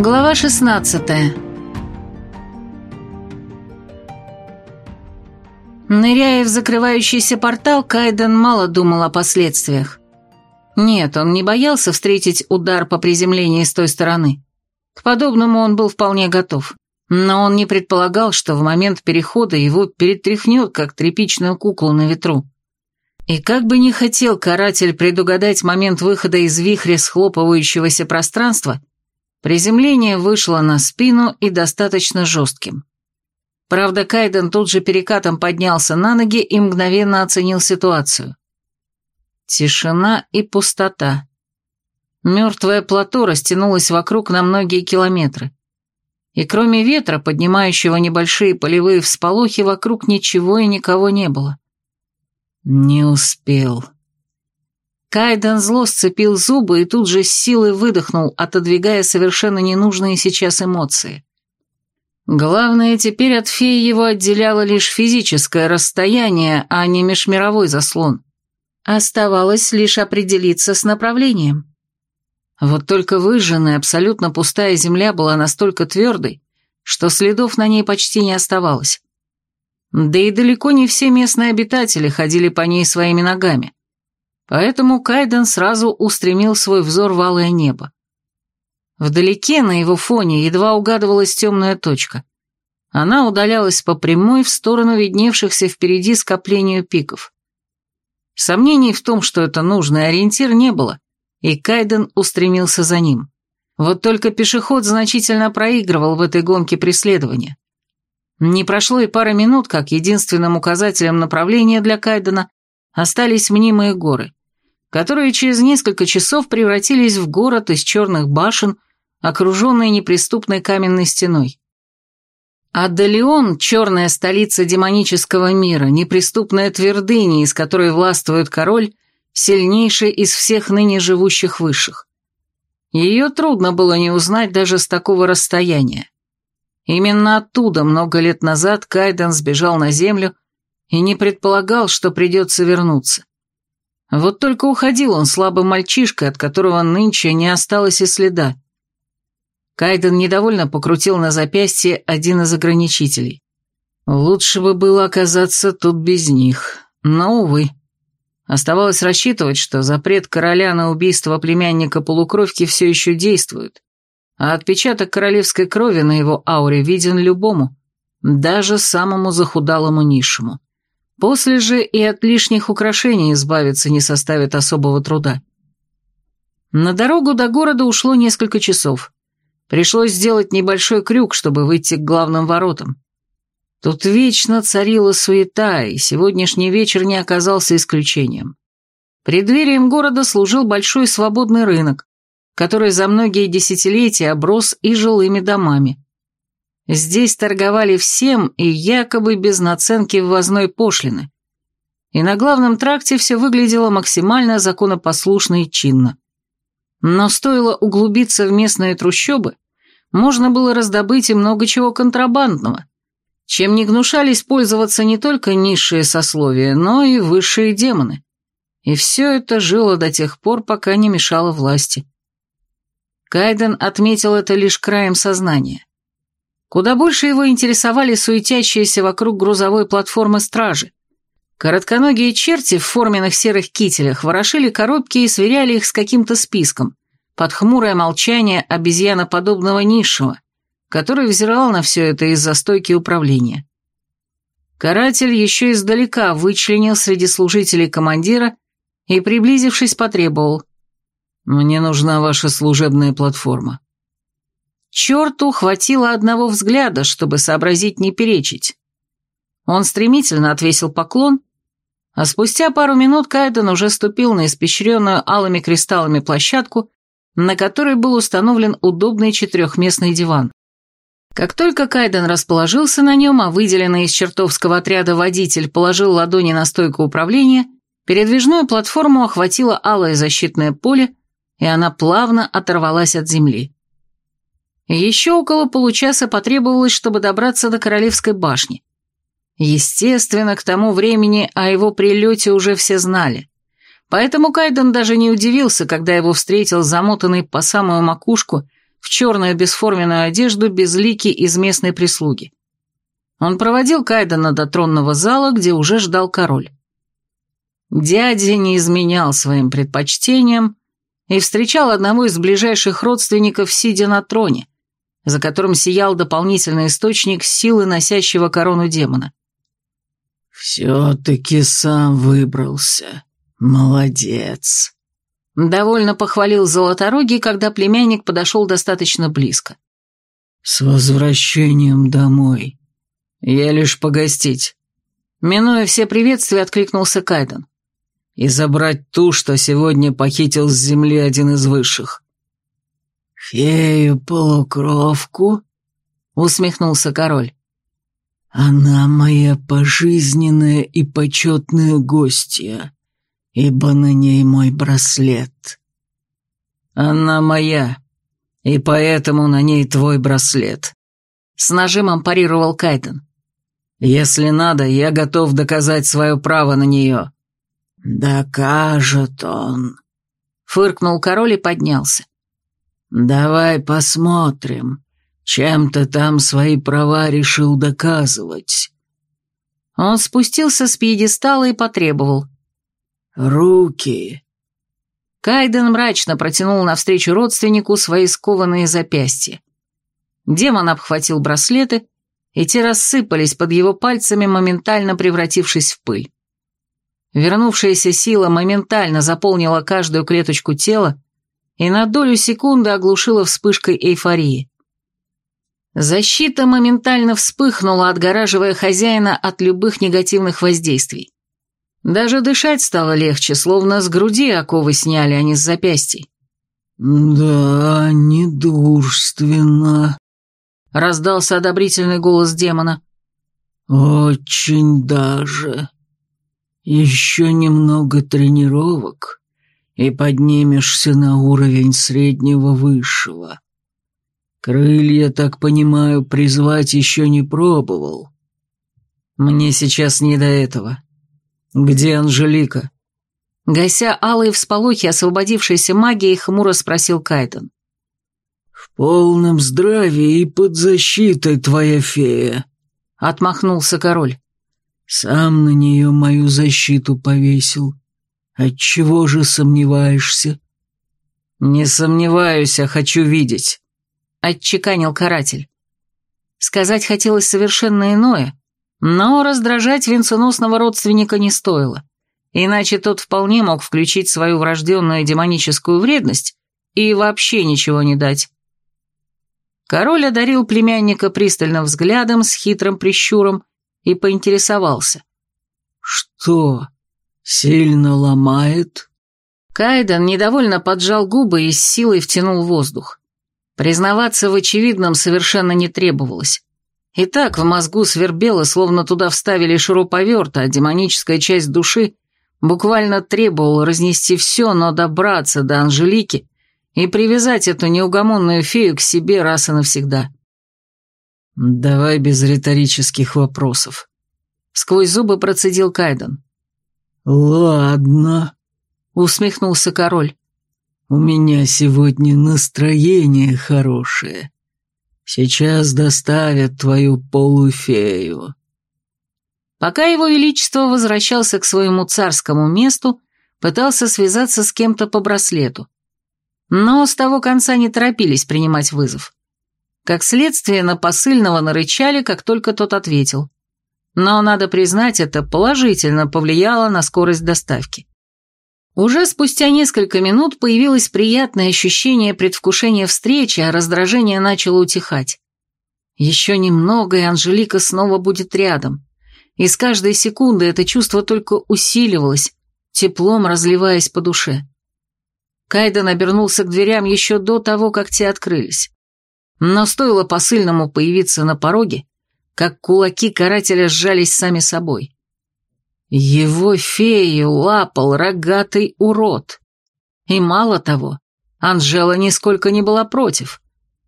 Глава 16 Ныряя в закрывающийся портал, Кайден мало думал о последствиях. Нет, он не боялся встретить удар по приземлении с той стороны. К подобному он был вполне готов. Но он не предполагал, что в момент перехода его перетряхнет, как тряпичную куклу на ветру. И как бы ни хотел каратель предугадать момент выхода из вихря схлопывающегося пространства, приземление вышло на спину и достаточно жестким. Правда, Кайден тут же перекатом поднялся на ноги и мгновенно оценил ситуацию. Тишина и пустота. Мертвое плато растянулось вокруг на многие километры. И кроме ветра, поднимающего небольшие полевые всполохи, вокруг ничего и никого не было. Не успел. Кайден зло сцепил зубы и тут же с силой выдохнул, отодвигая совершенно ненужные сейчас эмоции. Главное, теперь от феи его отделяло лишь физическое расстояние, а не межмировой заслон. Оставалось лишь определиться с направлением. Вот только выжженная, абсолютно пустая земля была настолько твердой, что следов на ней почти не оставалось. Да и далеко не все местные обитатели ходили по ней своими ногами. Поэтому Кайден сразу устремил свой взор в алое небо. Вдалеке, на его фоне, едва угадывалась темная точка. Она удалялась по прямой в сторону видневшихся впереди скоплению пиков. Сомнений в том, что это нужный ориентир, не было, и Кайден устремился за ним. Вот только пешеход значительно проигрывал в этой гонке преследования. Не прошло и пары минут, как единственным указателем направления для Кайдена остались мнимые горы, которые через несколько часов превратились в город из черных башен, окруженный неприступной каменной стеной. А Далеон, черная столица демонического мира, неприступная твердыня, из которой властвует король, сильнейший из всех ныне живущих высших. Ее трудно было не узнать даже с такого расстояния. Именно оттуда много лет назад Кайден сбежал на землю и не предполагал, что придется вернуться. Вот только уходил он слабым мальчишкой, от которого нынче не осталось и следа. Кайден недовольно покрутил на запястье один из ограничителей. Лучше бы было оказаться тут без них, но, увы. Оставалось рассчитывать, что запрет короля на убийство племянника полукровки все еще действует, а отпечаток королевской крови на его ауре виден любому, даже самому захудалому низшему. После же и от лишних украшений избавиться не составит особого труда. На дорогу до города ушло несколько часов. Пришлось сделать небольшой крюк, чтобы выйти к главным воротам. Тут вечно царила суета, и сегодняшний вечер не оказался исключением. Преддверием города служил большой свободный рынок, который за многие десятилетия оброс и жилыми домами. Здесь торговали всем и якобы без наценки ввозной пошлины. И на главном тракте все выглядело максимально законопослушно и чинно. Но стоило углубиться в местные трущобы, можно было раздобыть и много чего контрабандного, чем не гнушались пользоваться не только низшие сословия, но и высшие демоны. И все это жило до тех пор, пока не мешало власти. Кайден отметил это лишь краем сознания. Куда больше его интересовали суетящиеся вокруг грузовой платформы стражи. Коротконогие черти в форменных серых кителях ворошили коробки и сверяли их с каким-то списком, под хмурое молчание обезьяноподобного низшего, который взирал на все это из-за стойки управления. Каратель еще издалека вычленил среди служителей командира и, приблизившись, потребовал. «Мне нужна ваша служебная платформа». Черту хватило одного взгляда, чтобы сообразить не перечить. Он стремительно отвесил поклон, а спустя пару минут Кайден уже ступил на испещренную алыми кристаллами площадку, на которой был установлен удобный четырехместный диван. Как только Кайден расположился на нем, а выделенный из чертовского отряда водитель положил ладони на стойку управления, передвижную платформу охватило алое защитное поле, и она плавно оторвалась от земли. Еще около получаса потребовалось, чтобы добраться до Королевской башни. Естественно, к тому времени о его прилете уже все знали. Поэтому Кайден даже не удивился, когда его встретил замотанный по самую макушку в черную бесформенную одежду безлики из местной прислуги. Он проводил Кайдена до тронного зала, где уже ждал король. Дядя не изменял своим предпочтениям и встречал одного из ближайших родственников, сидя на троне, за которым сиял дополнительный источник силы носящего корону демона. «Все-таки сам выбрался. Молодец!» Довольно похвалил Золоторогий, когда племянник подошел достаточно близко. «С возвращением домой. Я лишь погостить». Минуя все приветствия, откликнулся Кайден. «И забрать ту, что сегодня похитил с земли один из высших». «Фею-полукровку?» — усмехнулся король. «Она моя пожизненная и почетная гостья, ибо на ней мой браслет». «Она моя, и поэтому на ней твой браслет», — с нажимом парировал Кайден. «Если надо, я готов доказать свое право на нее». «Докажет он», — фыркнул король и поднялся. «Давай посмотрим, чем ты там свои права решил доказывать». Он спустился с пьедестала и потребовал. «Руки!» Кайден мрачно протянул навстречу родственнику свои скованные запястья. Демон обхватил браслеты, и те рассыпались под его пальцами, моментально превратившись в пыль. Вернувшаяся сила моментально заполнила каждую клеточку тела, и на долю секунды оглушила вспышкой эйфории. Защита моментально вспыхнула, отгораживая хозяина от любых негативных воздействий. Даже дышать стало легче, словно с груди оковы сняли, а не с запястий. «Да, недурственно», — раздался одобрительный голос демона. «Очень даже. Еще немного тренировок, и поднимешься на уровень среднего высшего. Крылья, так понимаю, призвать еще не пробовал. Мне сейчас не до этого. Где Анжелика? Гася алые всполохи освободившейся магией, хмуро спросил Кайтон. «В полном здравии и под защитой твоя фея», — отмахнулся король. «Сам на нее мою защиту повесил. Отчего же сомневаешься? Не сомневаюсь, а хочу видеть, отчеканил каратель. Сказать хотелось совершенно иное, но раздражать венценосного родственника не стоило, иначе тот вполне мог включить свою врожденную демоническую вредность и вообще ничего не дать. Король одарил племянника пристальным взглядом с хитрым прищуром и поинтересовался. «Что?» «Сильно ломает?» Кайден недовольно поджал губы и с силой втянул воздух. Признаваться в очевидном совершенно не требовалось. И так в мозгу свербело, словно туда вставили шуруповерт, а демоническая часть души буквально требовала разнести все, но добраться до Анжелики и привязать эту неугомонную фею к себе раз и навсегда. «Давай без риторических вопросов», — сквозь зубы процедил Кайден. «Ладно», — усмехнулся король. «У меня сегодня настроение хорошее. Сейчас доставят твою полуфею». Пока его величество возвращался к своему царскому месту, пытался связаться с кем-то по браслету. Но с того конца не торопились принимать вызов. Как следствие, на посыльного нарычали, как только тот ответил но, надо признать, это положительно повлияло на скорость доставки. Уже спустя несколько минут появилось приятное ощущение предвкушения встречи, а раздражение начало утихать. Еще немного, и Анжелика снова будет рядом. И с каждой секунды это чувство только усиливалось, теплом разливаясь по душе. Кайден обернулся к дверям еще до того, как те открылись. Но стоило посыльному появиться на пороге, как кулаки карателя сжались сами собой. Его фею лапал рогатый урод. И мало того, Анжела нисколько не была против.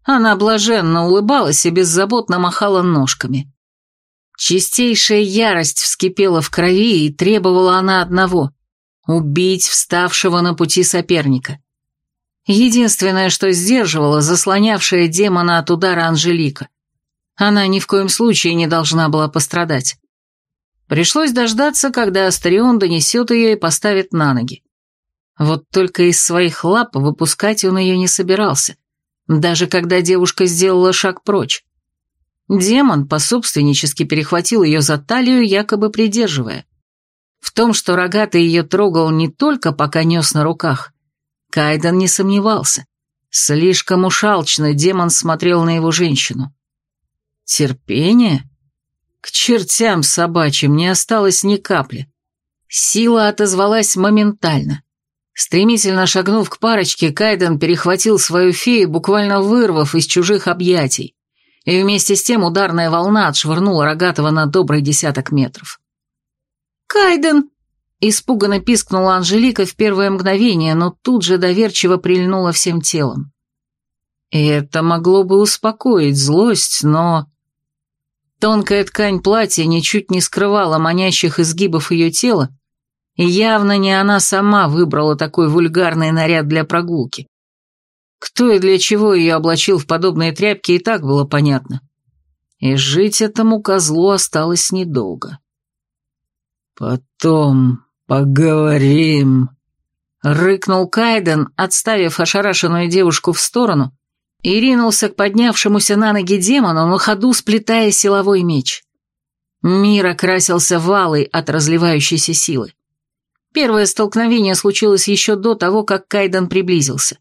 Она блаженно улыбалась и беззаботно махала ножками. Чистейшая ярость вскипела в крови, и требовала она одного — убить вставшего на пути соперника. Единственное, что сдерживало, заслонявшая демона от удара Анжелика. Она ни в коем случае не должна была пострадать. Пришлось дождаться, когда Астарион донесет ее и поставит на ноги. Вот только из своих лап выпускать он ее не собирался, даже когда девушка сделала шаг прочь. Демон пособственнически перехватил ее за талию, якобы придерживая. В том, что рогатый ее трогал не только пока нес на руках, Кайден не сомневался. Слишком уж демон смотрел на его женщину. Терпение? К чертям собачьим не осталось ни капли. Сила отозвалась моментально. Стремительно шагнув к парочке, Кайден перехватил свою фею, буквально вырвав из чужих объятий, и вместе с тем ударная волна отшвырнула Рогатого на добрый десяток метров. «Кайден!» – испуганно пискнула Анжелика в первое мгновение, но тут же доверчиво прильнула всем телом. И это могло бы успокоить злость, но... Тонкая ткань платья ничуть не скрывала манящих изгибов ее тела, и явно не она сама выбрала такой вульгарный наряд для прогулки. Кто и для чего ее облачил в подобные тряпки, и так было понятно. И жить этому козлу осталось недолго. «Потом поговорим», — рыкнул Кайден, отставив ошарашенную девушку в сторону, и ринулся к поднявшемуся на ноги демону, на ходу сплетая силовой меч. Мир окрасился валой от разливающейся силы. Первое столкновение случилось еще до того, как Кайден приблизился.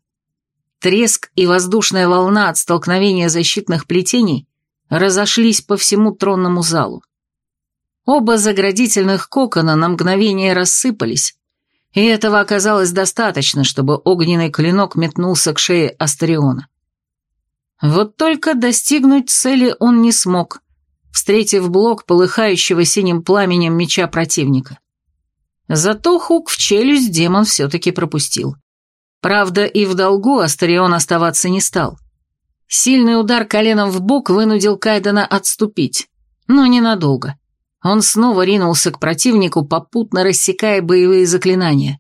Треск и воздушная волна от столкновения защитных плетений разошлись по всему тронному залу. Оба заградительных кокона на мгновение рассыпались, и этого оказалось достаточно, чтобы огненный клинок метнулся к шее Астариона. Вот только достигнуть цели он не смог, встретив блок полыхающего синим пламенем меча противника. Зато хук в челюсть демон все-таки пропустил. Правда, и в долгу Астарион оставаться не стал. Сильный удар коленом в бок вынудил Кайдена отступить, но ненадолго. Он снова ринулся к противнику, попутно рассекая боевые заклинания.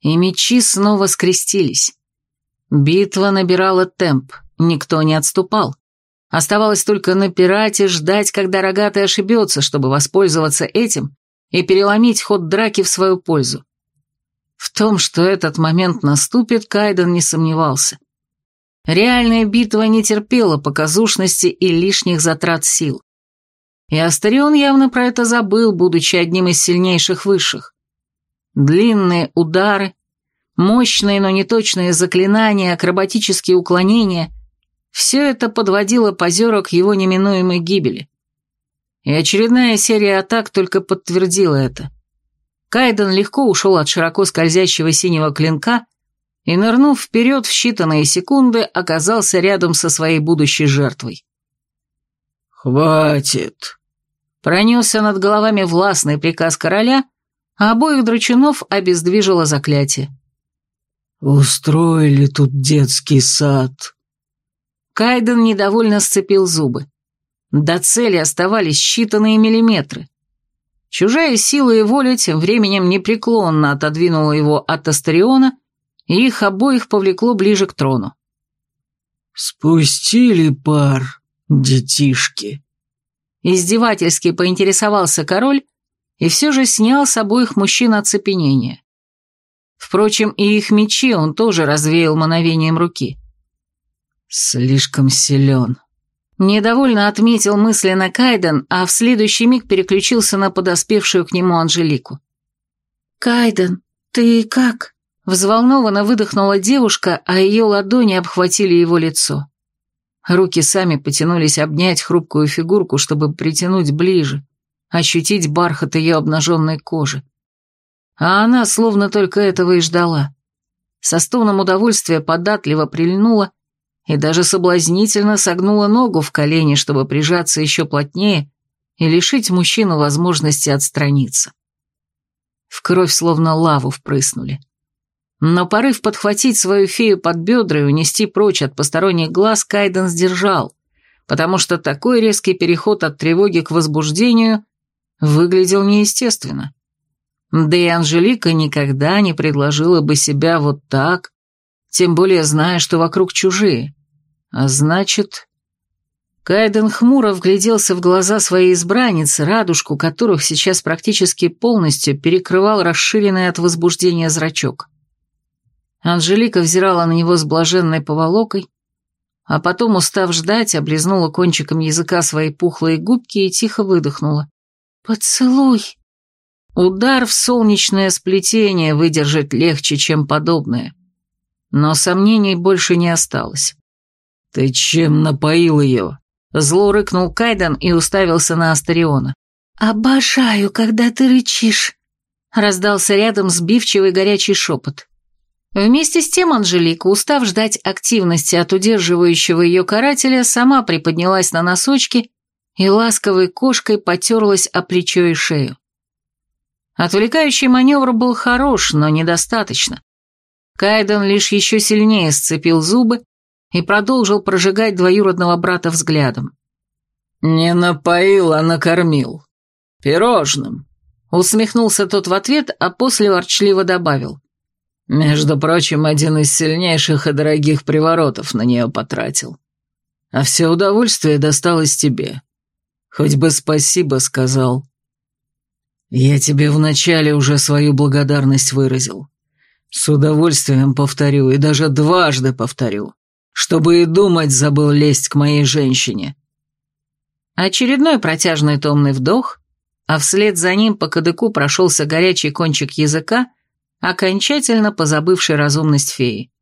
И мечи снова скрестились. Битва набирала темп, никто не отступал. Оставалось только напирать и ждать, когда рогатый ошибется, чтобы воспользоваться этим и переломить ход драки в свою пользу. В том, что этот момент наступит, Кайден не сомневался. Реальная битва не терпела показушности и лишних затрат сил. И Астарион явно про это забыл, будучи одним из сильнейших высших. Длинные удары, мощные, но неточные заклинания, акробатические уклонения — все это подводило позера к его неминуемой гибели. И очередная серия атак только подтвердила это. Кайден легко ушел от широко скользящего синего клинка и, нырнув вперед в считанные секунды, оказался рядом со своей будущей жертвой. «Хватит!» Пронесся над головами властный приказ короля, а обоих драчунов обездвижило заклятие. «Устроили тут детский сад». Кайден недовольно сцепил зубы. До цели оставались считанные миллиметры. Чужая сила и воля тем временем непреклонно отодвинула его от Астариона, и их обоих повлекло ближе к трону. «Спустили пар, детишки!» Издевательски поинтересовался король и все же снял с обоих мужчин оцепенение. Впрочем, и их мечи он тоже развеял мановением руки. «Слишком силен», Недовольно отметил мысленно Кайден, а в следующий миг переключился на подоспевшую к нему Анжелику. «Кайден, ты как?» Взволнованно выдохнула девушка, а ее ладони обхватили его лицо. Руки сами потянулись обнять хрупкую фигурку, чтобы притянуть ближе, ощутить бархат ее обнаженной кожи. А она словно только этого и ждала. Со стоном удовольствия податливо прильнула и даже соблазнительно согнула ногу в колени, чтобы прижаться еще плотнее и лишить мужчину возможности отстраниться. В кровь словно лаву впрыснули. Но порыв подхватить свою фею под бедра и унести прочь от посторонних глаз Кайден сдержал, потому что такой резкий переход от тревоги к возбуждению выглядел неестественно. Да и Анжелика никогда не предложила бы себя вот так, тем более зная, что вокруг чужие. А значит... Кайден хмуро вгляделся в глаза своей избранницы, радужку которых сейчас практически полностью перекрывал расширенный от возбуждения зрачок. Анжелика взирала на него с блаженной поволокой, а потом, устав ждать, облизнула кончиком языка свои пухлые губки и тихо выдохнула. «Поцелуй!» Удар в солнечное сплетение выдержать легче, чем подобное. Но сомнений больше не осталось. «Ты чем напоил ее?» Зло рыкнул Кайдан и уставился на Астариона. «Обожаю, когда ты рычишь», — раздался рядом сбивчивый горячий шепот. Вместе с тем Анжелика, устав ждать активности от удерживающего ее карателя, сама приподнялась на носочки и ласковой кошкой потерлась о плечо и шею. Отвлекающий маневр был хорош, но недостаточно. Кайден лишь еще сильнее сцепил зубы и продолжил прожигать двоюродного брата взглядом. «Не напоил, а накормил. Пирожным», — усмехнулся тот в ответ, а после ворчливо добавил. «Между прочим, один из сильнейших и дорогих приворотов на нее потратил. А все удовольствие досталось тебе. Хоть бы спасибо сказал». «Я тебе вначале уже свою благодарность выразил. С удовольствием повторю и даже дважды повторю чтобы и думать забыл лезть к моей женщине. Очередной протяжный томный вдох, а вслед за ним по кадыку прошелся горячий кончик языка, окончательно позабывший разумность феи.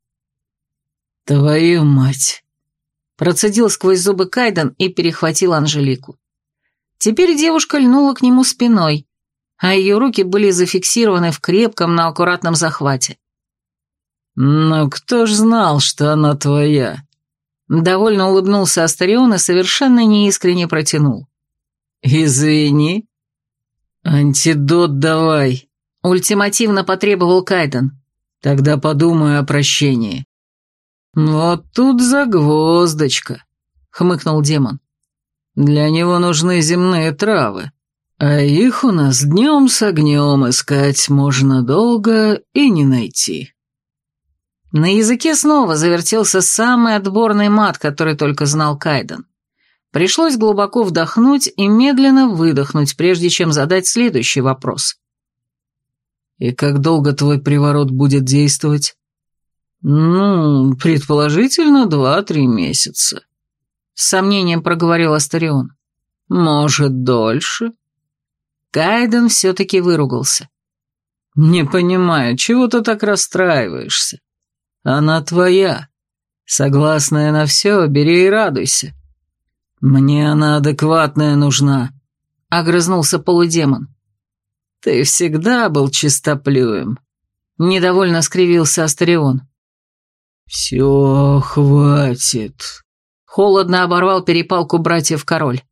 «Твою мать!» Процедил сквозь зубы Кайден и перехватил Анжелику. Теперь девушка льнула к нему спиной, а ее руки были зафиксированы в крепком, но аккуратном захвате. «Но кто ж знал, что она твоя?» Довольно улыбнулся Астарион и совершенно неискренне протянул. «Извини». «Антидот давай», — ультимативно потребовал Кайден. «Тогда подумаю о прощении». «Вот тут загвоздочка», — хмыкнул демон. «Для него нужны земные травы, а их у нас днем с огнем искать можно долго и не найти». На языке снова завертелся самый отборный мат, который только знал Кайден. Пришлось глубоко вдохнуть и медленно выдохнуть, прежде чем задать следующий вопрос. «И как долго твой приворот будет действовать?» «Ну, предположительно, два-три месяца», — с сомнением проговорил Астарион. «Может, дольше?» Кайден все-таки выругался. «Не понимаю, чего ты так расстраиваешься? Она твоя. Согласная на все, бери и радуйся. Мне она адекватная нужна, — огрызнулся полудемон. Ты всегда был чистоплюем. Недовольно скривился Астарион. «Все, хватит», — холодно оборвал перепалку братьев король.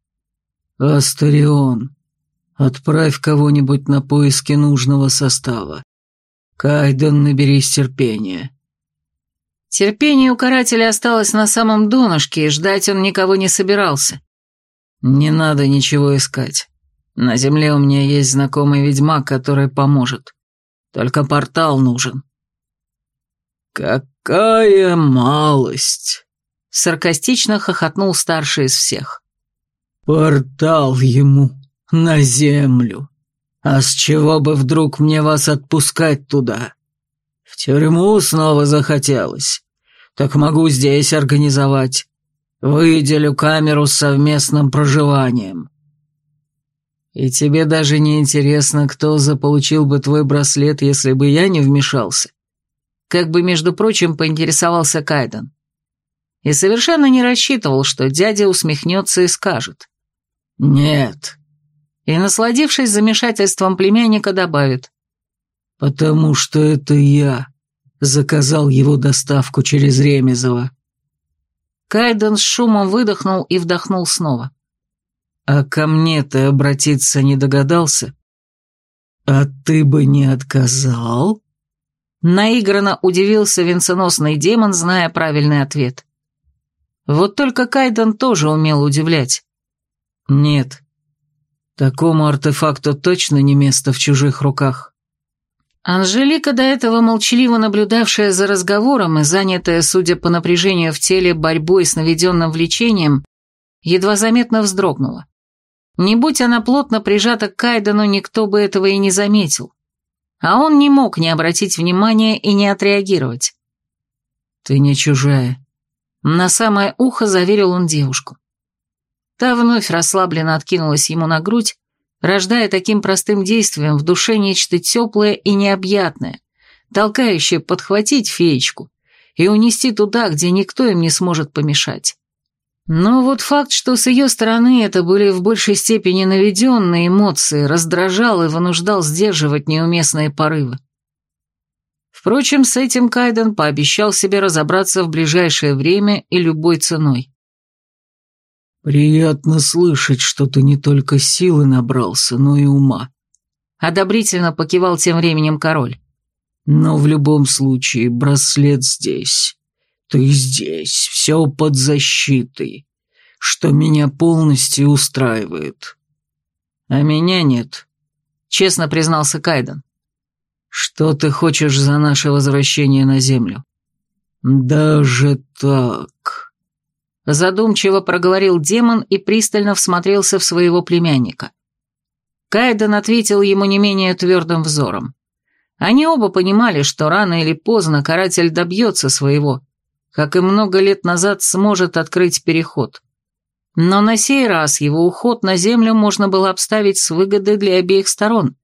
«Астарион, отправь кого-нибудь на поиски нужного состава. Кайден, наберись терпения. Терпение у карателя осталось на самом донышке, и ждать он никого не собирался. «Не надо ничего искать. На земле у меня есть знакомый ведьмак, который поможет. Только портал нужен». «Какая малость!» — саркастично хохотнул старший из всех. «Портал ему на землю. А с чего бы вдруг мне вас отпускать туда? В тюрьму снова захотелось так могу здесь организовать. Выделю камеру с совместным проживанием. И тебе даже не интересно, кто заполучил бы твой браслет, если бы я не вмешался? Как бы, между прочим, поинтересовался Кайден. И совершенно не рассчитывал, что дядя усмехнется и скажет. «Нет». И, насладившись замешательством племянника, добавит. «Потому что это я» заказал его доставку через Ремезово. Кайден с шумом выдохнул и вдохнул снова. «А ко мне ты обратиться не догадался?» «А ты бы не отказал?» Наигранно удивился венценосный демон, зная правильный ответ. Вот только Кайден тоже умел удивлять. «Нет, такому артефакту точно не место в чужих руках». Анжелика, до этого молчаливо наблюдавшая за разговором и занятая, судя по напряжению в теле, борьбой с наведенным влечением, едва заметно вздрогнула. Не будь она плотно прижата к Кайдену, никто бы этого и не заметил. А он не мог не обратить внимания и не отреагировать. «Ты не чужая», — на самое ухо заверил он девушку. Та вновь расслабленно откинулась ему на грудь, рождая таким простым действием в душе нечто теплое и необъятное, толкающее подхватить феечку и унести туда, где никто им не сможет помешать. Но вот факт, что с ее стороны это были в большей степени наведенные эмоции, раздражал и вынуждал сдерживать неуместные порывы. Впрочем, с этим Кайден пообещал себе разобраться в ближайшее время и любой ценой. «Приятно слышать, что ты не только силы набрался, но и ума», — одобрительно покивал тем временем король. «Но в любом случае браслет здесь. Ты здесь, все под защитой, что меня полностью устраивает». «А меня нет», — честно признался Кайден. «Что ты хочешь за наше возвращение на Землю?» «Даже так...» Задумчиво проговорил демон и пристально всмотрелся в своего племянника. Кайден ответил ему не менее твердым взором. Они оба понимали, что рано или поздно каратель добьется своего, как и много лет назад сможет открыть переход. Но на сей раз его уход на землю можно было обставить с выгодой для обеих сторон,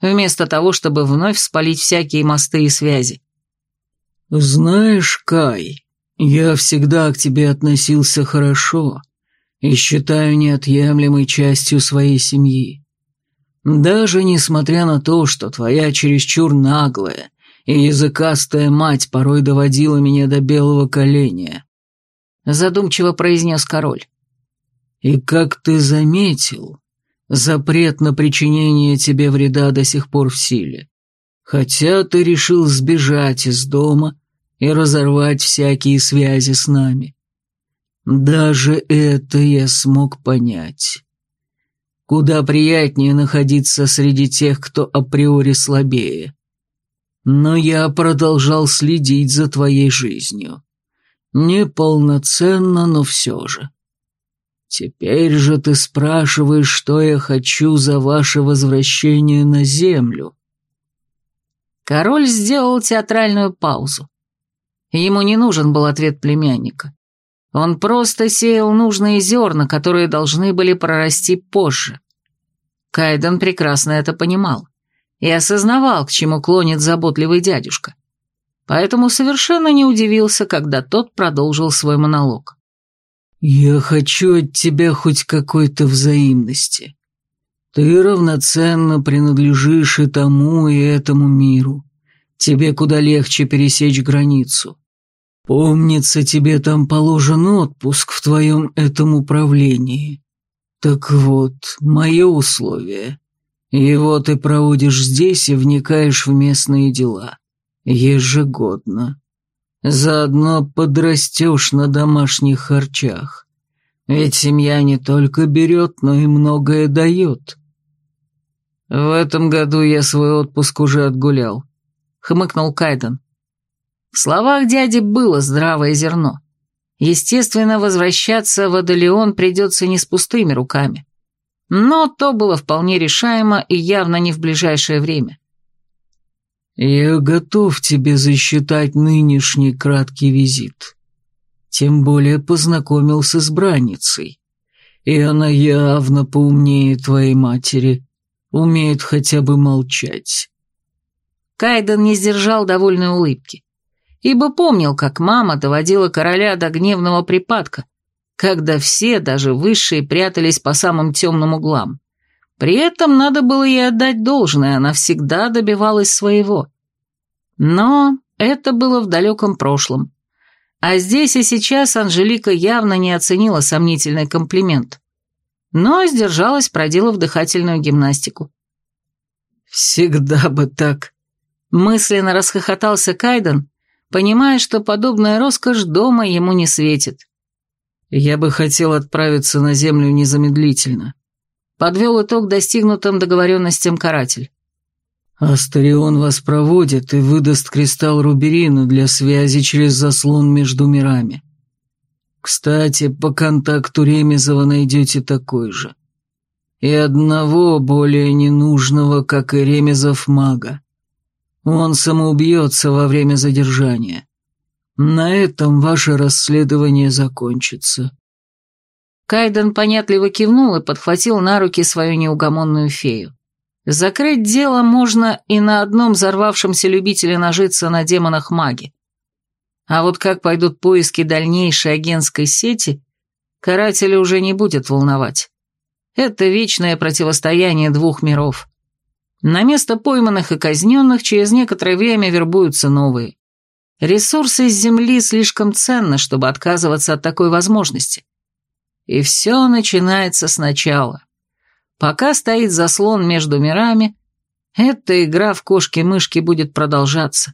вместо того, чтобы вновь спалить всякие мосты и связи. «Знаешь, Кай», я всегда к тебе относился хорошо и считаю неотъемлемой частью своей семьи. Даже несмотря на то, что твоя чересчур наглая и языкастая мать порой доводила меня до белого коленя. Задумчиво произнес король. И как ты заметил, запрет на причинение тебе вреда до сих пор в силе. Хотя ты решил сбежать из дома и разорвать всякие связи с нами. Даже это я смог понять. Куда приятнее находиться среди тех, кто априори слабее. Но я продолжал следить за твоей жизнью. Неполноценно, но все же. Теперь же ты спрашиваешь, что я хочу за ваше возвращение на землю. Король сделал театральную паузу. Ему не нужен был ответ племянника. Он просто сеял нужные зерна, которые должны были прорасти позже. Кайден прекрасно это понимал и осознавал, к чему клонит заботливый дядюшка. Поэтому совершенно не удивился, когда тот продолжил свой монолог. «Я хочу от тебя хоть какой-то взаимности. Ты равноценно принадлежишь и тому, и этому миру. Тебе куда легче пересечь границу. Помнится, тебе там положен отпуск в твоем этом управлении. Так вот, мое условие. Его ты проводишь здесь и вникаешь в местные дела. Ежегодно. Заодно подрастешь на домашних харчах. Ведь семья не только берет, но и многое дает. В этом году я свой отпуск уже отгулял, хмыкнул Кайден. В словах дяди было здравое зерно. Естественно, возвращаться в Адалион придется не с пустыми руками. Но то было вполне решаемо и явно не в ближайшее время. «Я готов тебе засчитать нынешний краткий визит. Тем более познакомился с бранницей. И она явно поумнее твоей матери, умеет хотя бы молчать». Кайден не сдержал довольной улыбки ибо помнил, как мама доводила короля до гневного припадка, когда все, даже высшие, прятались по самым темным углам. При этом надо было ей отдать должное, она всегда добивалась своего. Но это было в далеком прошлом. А здесь и сейчас Анжелика явно не оценила сомнительный комплимент. Но сдержалась, проделав дыхательную гимнастику. «Всегда бы так!» Мысленно расхохотался Кайден, понимая, что подобная роскошь дома ему не светит. «Я бы хотел отправиться на землю незамедлительно», — подвел итог достигнутым договоренностям каратель. Астарион вас проводит и выдаст кристалл Руберину для связи через заслон между мирами. Кстати, по контакту Ремезова найдете такой же. И одного более ненужного, как и Ремезов мага. Он самоубьется во время задержания. На этом ваше расследование закончится. Кайден понятливо кивнул и подхватил на руки свою неугомонную фею. Закрыть дело можно и на одном взорвавшемся любителе нажиться на демонах маги. А вот как пойдут поиски дальнейшей агентской сети, карателя уже не будет волновать. Это вечное противостояние двух миров. На место пойманных и казненных через некоторое время вербуются новые. Ресурсы с Земли слишком ценны, чтобы отказываться от такой возможности. И все начинается сначала. Пока стоит заслон между мирами, эта игра в кошки-мышки будет продолжаться.